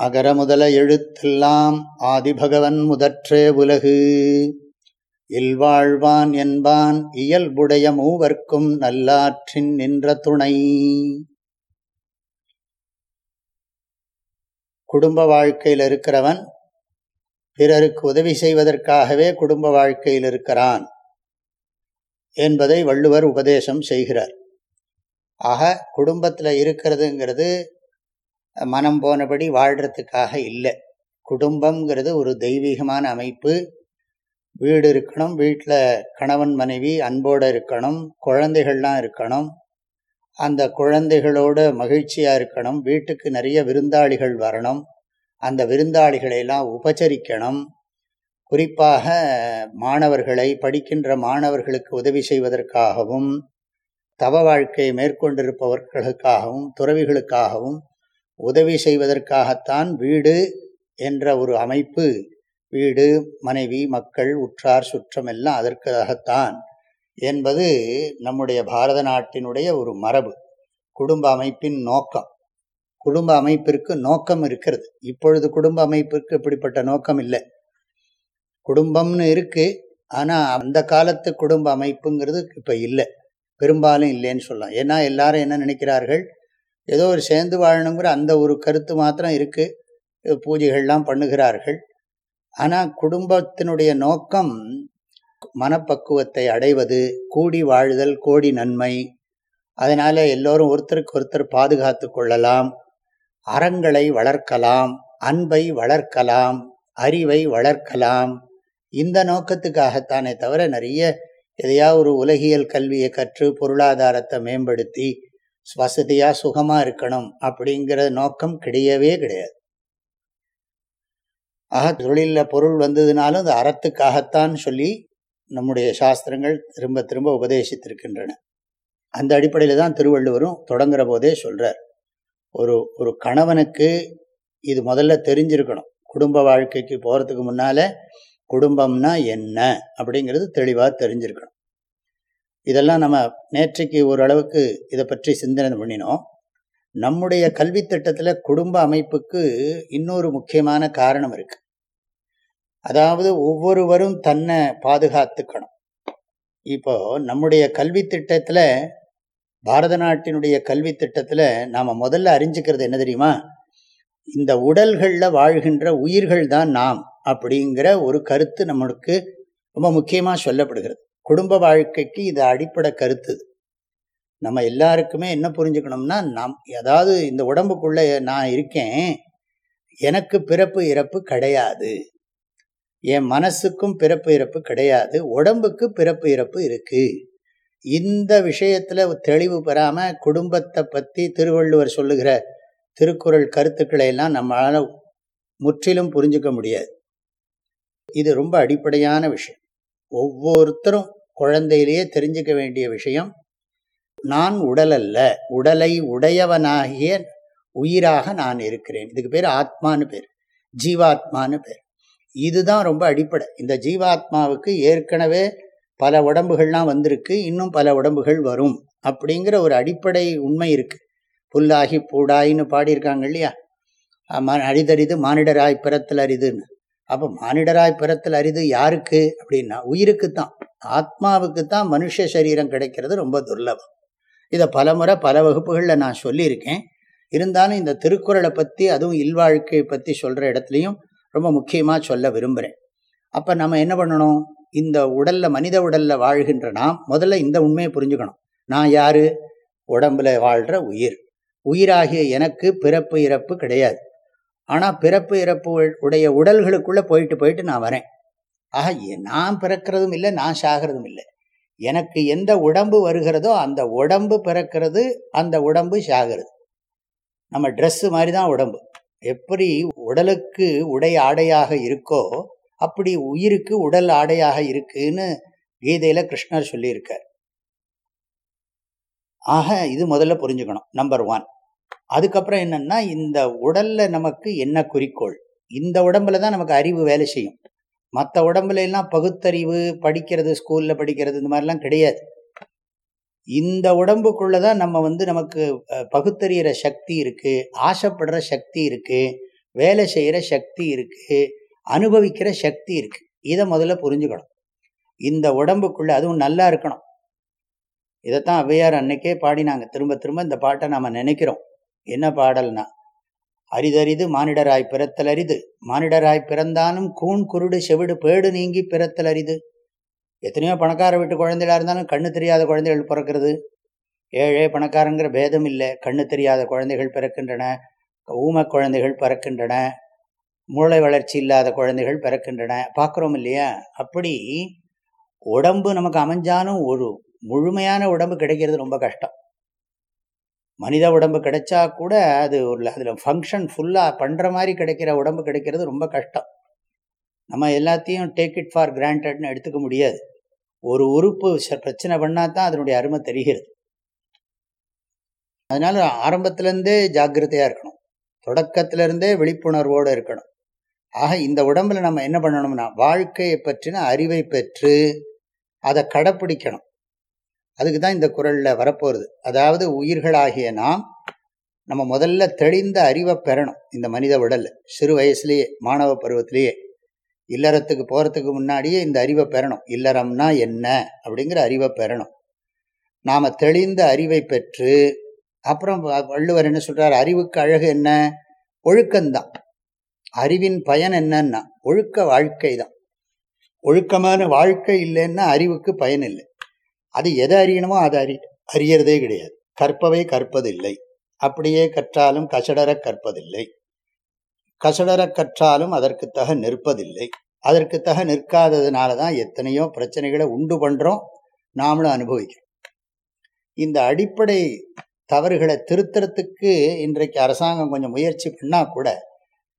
அகர முதல எழுத்தெல்லாம் ஆதிபகவன் முதற்றே உலகு. இல்வாழ்வான் என்பான் இயல்புடைய மூவர்க்கும் நல்லாற்றின் நின்ற துணை. குடும்ப வாழ்க்கையில் இருக்கிறவன் பிறருக்கு உதவி செய்வதற்காகவே குடும்ப வாழ்க்கையில் இருக்கிறான் என்பதை வள்ளுவர் உபதேசம் செய்கிறார். ஆக குடும்பத்தில் இருக்கிறதுங்கிறது மனம் போனபடி வாழ்கிறதுக்காக இல்லை. குடும்பங்கிறது ஒரு தெய்வீகமான அமைப்பு. வீடு இருக்கணும் வீட்டில் கணவன் மனைவி அன்போடு இருக்கணும் குழந்தைகள்லாம் இருக்கணும். அந்த குழந்தைகளோட மகிழ்ச்சியாக இருக்கணும். வீட்டுக்கு நிறைய விருந்தாளிகள் வரணும். அந்த விருந்தாளிகளையெல்லாம் உபச்சரிக்கணும் குறிப்பாக மாணவர்களை படிக்கின்ற மாணவர்களுக்கு உதவி செய்வதற்காகவும் தவ வாழ்க்கையை மேற்கொண்டிருப்பவர்களுக்காகவும் துறவிகளுக்காகவும் உதவி செய்வதற்காகத்தான் வீடு என்ற ஒரு அமைப்பு வீடு மனைவி மக்கள் உற்றார் சுற்றம் எல்லாம் அதற்காகத்தான் என்பது நம்முடைய பாரத நாட்டினுடைய ஒரு மரபு. குடும்ப அமைப்பின் நோக்கம். குடும்ப அமைப்பிற்கு நோக்கம் இருக்கிறது. இப்பொழுது குடும்ப அமைப்பிற்கு இப்படிப்பட்ட நோக்கம் இல்லை. குடும்பம்னு இருக்கு. ஆனால் அந்த காலத்து குடும்ப அமைப்புங்கிறது இப்போ இல்லை. பெரும்பாலும் இல்லைன்னு சொல்லலாம். ஏன்னா எல்லாரும் என்ன நினைக்கிறார்கள்? ஏதோ ஒரு சேர்ந்து வாழணுங்கிற அந்த ஒரு கருத்து மாத்திரம் இருக்குது பூஜைகள்லாம் பண்ணுகிறார்கள். ஆனால் குடும்பத்தினுடைய நோக்கம் மனப்பக்குவத்தை அடைவது கூடி வாழ்தல் கோடி நன்மை. அதனால் எல்லோரும் ஒருத்தருக்கு ஒருத்தர் பாதுகாத்து கொள்ளலாம். அறங்களை வளர்க்கலாம் அன்பை வளர்க்கலாம் அறிவை வளர்க்கலாம். இந்த நோக்கத்துக்காகத்தானே தவிர நிறைய எதையா ஒரு உலகியல் கல்வியை கற்று பொருளாதாரத்தை மேம்படுத்தி வசதியாக சுகமாக இருக்கணும் அப்படிங்கிற நோக்கம் கிடையவே கிடையாது. ஆக தொழிலில் பொருள் வந்ததுனாலும் அது அறத்துக்காகத்தான் சொல்லி நம்முடைய சாஸ்திரங்கள் திரும்ப திரும்ப உபதேசித்திருக்கின்றன. அந்த அடிப்படையில் தான் திருவள்ளுவரும் தொடங்குற போதே சொல்கிறார் ஒரு ஒரு கணவனுக்கு இது முதல்ல தெரிஞ்சிருக்கணும். குடும்ப வாழ்க்கைக்கு போகிறதுக்கு முன்னால் குடும்பம்னா என்ன அப்படிங்கிறது தெளிவாக தெரிஞ்சிருக்கணும். இதெல்லாம் நம்ம நேற்றைக்கு ஓரளவுக்கு இதை பற்றி சிந்தனை பண்ணினோம். நம்முடைய கல்வி திட்டத்தில் குடும்ப அமைப்புக்கு இன்னொரு முக்கியமான காரணம் இருக்கு. அதாவது ஒவ்வொருவரும் தன்னை பாதுகாத்துக்கணும். இப்போ நம்முடைய கல்வி திட்டத்தில் பாரத நாட்டினுடைய கல்வி திட்டத்தில் நாம் முதல்ல அறிஞ்சுக்கிறது என்ன தெரியுமா? இந்த உடல்களில் வாழ்கின்ற உயிர்கள் தான் நாம் அப்படிங்கிற ஒரு கருத்து நம்மளுக்கு ரொம்ப முக்கியமாக சொல்லப்படுகிறது. குடும்ப வாழ்க்கைக்கு இது அடிப்படை கருத்து. நம்ம எல்லாருக்குமே என்ன புரிஞ்சுக்கணும்னா நம் அதாவது இந்த உடம்புக்குள்ளே நான் இருக்கேன் எனக்கு பிறப்பு இறப்பு கிடையாது. என் மனசுக்கும் பிறப்பு இறப்பு கிடையாது உடம்புக்கு பிறப்பு இறப்பு இருக்குது இந்த விஷயத்தில் தெளிவு பெறாமல் குடும்பத்தை பற்றி திருவள்ளுவர் சொல்லுகிற திருக்குறள் கருத்துக்களை எல்லாம் நம்மளால் முற்றிலும் புரிஞ்சுக்க முடியாது. இது ரொம்ப அடிப்படையான விஷயம். ஒவ்வொருத்தரும் குழந்தையிலேயே தெரிஞ்சுக்க வேண்டிய விஷயம் நான் உடல் அல்ல உடலை உடையவனாகிய உயிராக நான் இருக்கிறேன். இதுக்கு பேர் ஆத்மானு பேர் ஜீவாத்மானு பேர். இதுதான் ரொம்ப அடிப்படை. இந்த ஜீவாத்மாவுக்கு ஏற்கனவே பல உடம்புகள்லாம் வந்திருக்கு இன்னும் பல உடம்புகள் வரும் அப்படிங்கிற ஒரு அடிப்படை உண்மை இருக்கு. புல்லாகி பூடாயின்னு பாடியிருக்காங்க இல்லையா? அரிதறிது மானிடராய் பிறத்தல் அரிதுன்னு அப்போ மானிடராய் பிறத்தல் அரிது யாருக்கு அப்படின்னா உயிருக்கு தான் ஆத்மாவுக்கு தான் மனுஷ சரீரம் கிடைக்கிறது ரொம்ப துர்லபம். இதை பலமுறை பல வகுப்புகளில் நான் சொல்லியிருக்கேன். இருந்தாலும் இந்த திருக்குறளை பற்றி அதுவும் இல்வாழ்க்கையை பற்றி சொல்கிற இடத்துலையும் ரொம்ப முக்கியமாக சொல்ல விரும்புகிறேன் அப்போ நம்ம என்ன பண்ணணும்? இந்த உடலில் மனித உடலில் வாழ்கின்ற நாம் முதல்ல இந்த உண்மையை புரிஞ்சுக்கணும். நான் யார்? உடம்பில் வாழ்கிற உயிர். உயிராகிய எனக்கு பிறப்பு இறப்பு கிடையாது. ஆனால் பிறப்பு இறப்பு உடைய உடல்களுக்குள்ளே போயிட்டு போயிட்டு நான் வரேன். ஆக நான் பிறக்கிறதும் இல்லை நான் சாகிறதும் இல்லை. எனக்கு எந்த உடம்பு வருகிறதோ அந்த உடம்பு பிறக்கிறது அந்த உடம்பு சாகிறது. நம்ம ட்ரெஸ்ஸு மாதிரி தான் உடம்பு. எப்படி உடலுக்கு உடை ஆடையாக இருக்கோ அப்படி உயிருக்கு உடல் ஆடையாக இருக்குன்னு கீதையில் கிருஷ்ணர் சொல்லியிருக்கார். ஆக இது முதல்ல புரிஞ்சுக்கணும் நம்பர் ஒன் அதுக்கப்புறம் என்னன்னா இந்த உடலில் நமக்கு என்ன குறிக்கோள்? இந்த உடம்புல தான் நமக்கு அறிவு வேலை செய்யும். மற்ற உடம்புல எல்லாம் பகுத்தறிவு படிக்கிறது ஸ்கூலில் படிக்கிறது இந்த மாதிரிலாம் கிடையாது. இந்த உடம்புக்குள்ளதான் நம்ம வந்து நமக்கு பகுத்தறிகிற சக்தி இருக்குது ஆசைப்படுற சக்தி இருக்குது வேலை செய்கிற சக்தி இருக்குது அனுபவிக்கிற சக்தி இருக்குது இதை முதல்ல புரிஞ்சுக்கணும். இந்த உடம்புக்குள்ளே அதுவும் நல்லா இருக்கணும். இதைத்தான் ஔவையார் அன்னைக்கே பாடினாங்க. திரும்ப திரும்ப இந்த பாட்டை நாம் நினைக்கிறோம். என்ன பாடல்னா? அரிதரிது மானிடராய் பிறத்தல் அரிது மானிடராய் பிறந்தாலும் கூண் குருடு செவிடு பேடு நீங்கி பிறத்தல் அரிது எத்தனையோ பணக்கார வீட்டு குழந்தைகளாக இருந்தாலும் கண்ணு தெரியாத குழந்தைகள் பிறக்கிறது. ஏழே பணக்காரங்கிற பேதம் இல்லை. கண்ணு தெரியாத குழந்தைகள் பிறக்கின்றன. ஊம குழந்தைகள் பிறக்கின்றன. மூளை வளர்ச்சி இல்லாத குழந்தைகள் பிறக்கின்றன. பார்க்குறோம் இல்லையா? அப்படி உடம்பு நமக்கு அமைஞ்சாலும் ஒரு முழுமையான உடம்பு கிடைக்கிறது ரொம்ப கஷ்டம். மனித உடம்பு கிடைச்சா கூட அது ஒரு அதில் ஃபங்க்ஷன் ஃபுல்லாக பண்ணுற மாதிரி கிடைக்கிற உடம்பு கிடைக்கிறது ரொம்ப கஷ்டம். நம்ம எல்லாத்தையும் டேக் இட் ஃபார் கிராண்டட்னு எடுத்துக்க முடியாது. ஒரு உறுப்பு பிரச்சனை பண்ணால் தான் அதனுடைய அருமை தெரிகிறது. அதனால் ஆரம்பத்துலேருந்தே ஜாக்கிரதையாக இருக்கணும். தொடக்கத்திலேருந்தே விழிப்புணர்வோடு இருக்கணும். ஆக இந்த உடம்புல நம்ம என்ன பண்ணணும்னா வாழ்க்கையை பற்றின அறிவை பெற்று அதை கடைப்பிடிக்கணும். அதுக்கு தான் இந்த குரலில் வரப்போகிறது அதாவது உயிர்களாகிய நாம் நம்ம முதல்ல தெளிந்த அறிவை பெறணும் இந்த மனித உடலில் சிறு வயசுலேயே மாணவ பருவத்திலேயே இல்லறத்துக்கு போகிறதுக்கு முன்னாடியே இந்த அறிவை பெறணும். இல்லறம்னா என்ன? அப்படிங்கிற அறிவை பெறணும். நாம் தெளிந்த அறிவை பெற்று அப்புறம் வள்ளுவர் என்ன சொல்கிறார் அறிவுக்கு அழகு என்ன? ஒழுக்கம்தான். அறிவின் பயன் என்னன்னா ஒழுக்க வாழ்க்கை தான் ஒழுக்கமான வாழ்க்கை இல்லைன்னா அறிவுக்கு பயன் இல்லை. அது எதை அறியணுமோ அதை அறி அறியறதே கிடையாது. கற்பவை கற்பதில்லை. அப்படியே கற்றாலும் கசடர கற்பதில்லை. கசடர கற்றாலும் அதற்கு தக நிற்பதில்லை. அதற்கு தக நிற்காததுனால தான் எத்தனையோ பிரச்சனைகளை உண்டு பண்ணுறோம் நாமளும் அனுபவிக்கிறோம். இந்த அடிப்படை தவறுகளை திருத்தறத்துக்கு இன்றைக்கு அரசாங்கம் கொஞ்சம் முயற்சி பண்ணால் கூட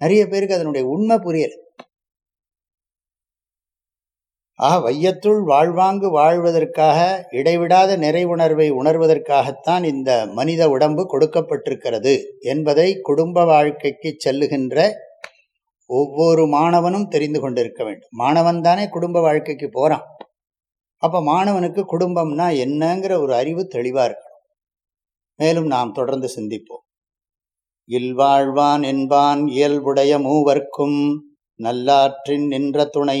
நிறைய பேருக்கு அதனுடைய உண்மை புரியலை. ஆக வையத்துள் வாழ்வாங்கு வாழ்வதற்காக இடைவிடாத நிறைவுணர்வை உணர்வதற்காகத்தான் இந்த மனித உடம்பு கொடுக்கப்பட்டிருக்கிறது என்பதை குடும்ப வாழ்க்கைக்கு செல்லுகின்ற ஒவ்வொரு மாணவனும் தெரிந்து கொண்டிருக்க வேண்டும். மாணவன் தானே குடும்ப வாழ்க்கைக்கு போகிறான் அப்போ மாணவனுக்கு குடும்பம்னா என்னங்கிற ஒரு அறிவு தெளிவாக இருக்கணும். மேலும் நாம் தொடர்ந்து சிந்திப்போம். இல்வாழ்வான் என்பான் இயல்புடைய மூவர்க்கும் நல்லாற்றின் நின்ற துணை.